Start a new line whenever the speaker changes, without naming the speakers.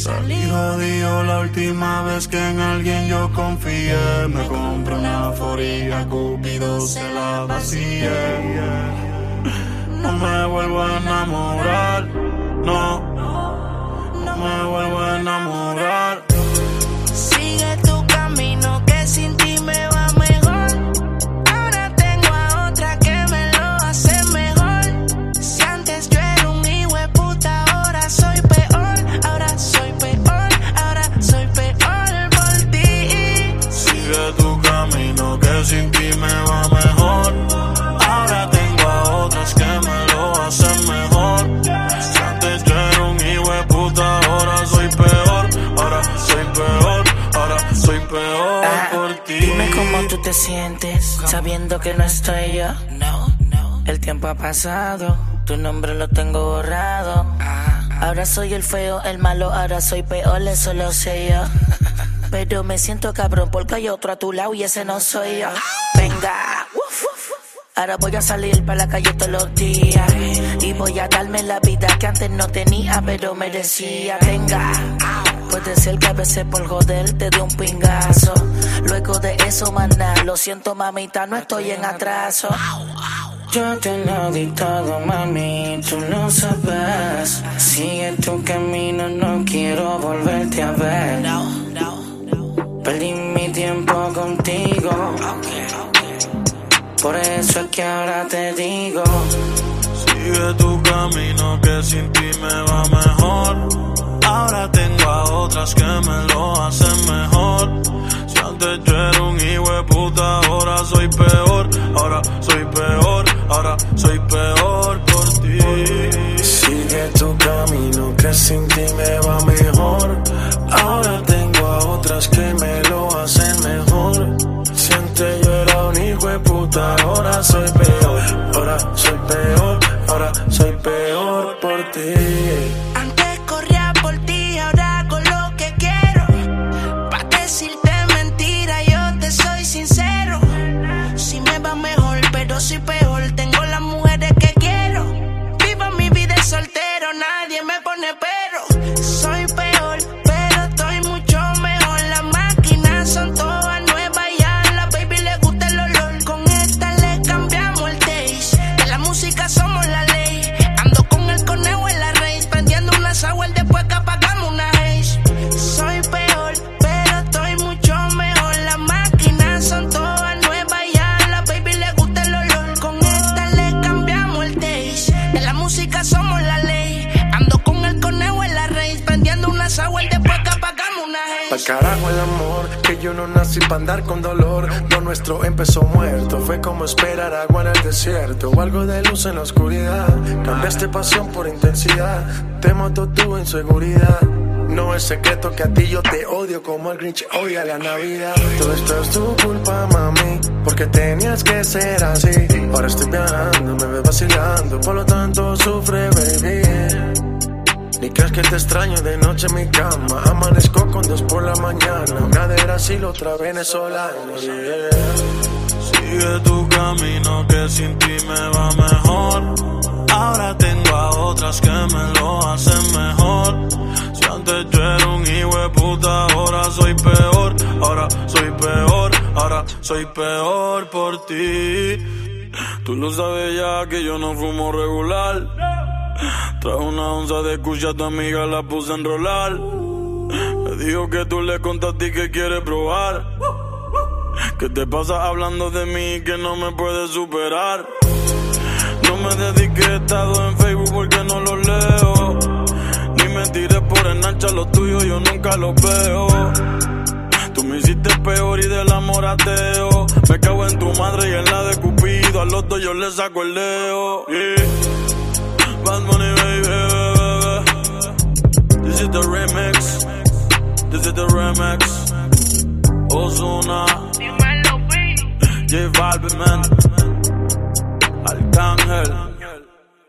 Salí jodido la última vez que en alguien yo confié. Me compré una foría, Cupido se la vacía. No me vuelvo a enamorar, no. No me vuelvo
que sin ti me va mejor. Ahora tengo a
otras que me lo hacen mejor. Antes yo era un hijo de puta, ahora soy peor. Ahora soy peor, ahora soy peor por ti.
Dime cómo tú te sientes sabiendo que no estoy yo. No, no. El tiempo ha pasado, tu nombre lo tengo borrado. Ahora soy el feo, el malo, ahora soy peor, eso lo sé yo. Pero me siento cabrón porque hay otro a tu lado y ese no soy yo. Venga. Ahora voy a salir para la calle todos los días y voy a darme la vida que antes no tenía pero merecía. Venga. Puede ser que a veces por joder te dé un pingazo. Luego de eso, maná, lo siento, mamita, no estoy en atraso. Yo te lo di todo, mami, tú no sabes. Sigue tu camino, Por eso es que ahora te digo.
Sigue tu camino que sin ti me va mejor. Ahora tengo a otras que me lo hacen mejor. Si antes yo era un hijo de puta, ahora soy peor. Ahora soy peor, ahora soy peor por ti.
Sigue tu camino que sin ti me va mejor. Ahora tengo a otras que me lo Antes
corría por ti, ahora hago lo que quiero. Pa' decirte mentira, yo te soy sincero. Si me va mejor, pero si peor, tengo las mujeres que quiero. Vivo mi vida soltero, nadie me pone pero. Soy
carajo el amor, que yo no nací para andar con dolor. Lo nuestro empezó muerto, fue como esperar agua en el desierto. O algo de luz en la oscuridad. Cambiaste pasión por intensidad, te mató tu inseguridad. No es secreto que a ti yo te odio como el Grinch odia la Navidad. Todo esto es tu culpa, mami, porque tenías que ser así. Ahora estoy viajando, me ves vacilando, por lo tanto sufre, baby. Ni creas que te extraño de noche en mi cama. Amanezco con dos por la mañana. Una de Brasil, otra venezolana.
Sigue tu camino que sin ti me va mejor. Ahora tengo a otras que me lo hacen mejor. Si antes yo era un hijo de puta, ahora soy peor. Ahora soy peor, ahora soy peor por ti. Tú lo sabes ya que yo no fumo regular. Traje una onza de cucha a tu amiga, la puse a enrolar. Me dijo que tú le contaste y que quiere probar. ¿Qué te pasa hablando de mí que no me puedes superar? No me dediqué estado en Facebook porque no lo leo. Ni me tiré por enancha lo tuyo, yo nunca lo veo. Tú me hiciste peor y del amor ateo. Me cago en tu madre y en la de Cupido. Al otro yo le saco el. Yeah. Bad Money, baby. This is the remix. This is the remix. Ozuna. J Balvin, man. Arcángel.